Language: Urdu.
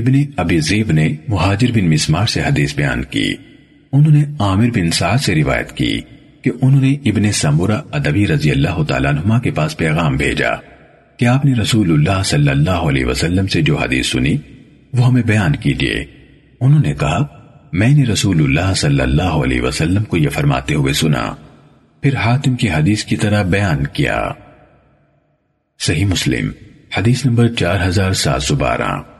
ابن ابی زیب نے مہاجر بن مسمار سے حدیث بیان کی۔ انہوں نے عامر بن سعد سے روایت کی کہ انہوں نے ابن سمورہ ادبی رضی اللہ تعالیٰ عنہ کے پاس پیغام بھیجا۔ کہ آپ نے رسول اللہ صلی اللہ علیہ وسلم سے جو حدیث سنی؟ وہ ہمیں بیان کیجیے انہوں نے کہا، میں نے رسول اللہ صلی اللہ علیہ وسلم کو یہ فرماتے ہوئے سنا۔ پھر حاتم کی حدیث کی طرح بیان کیا۔ صحیح مسلم، حدیث نمبر چار ہزار سات سو بارہ۔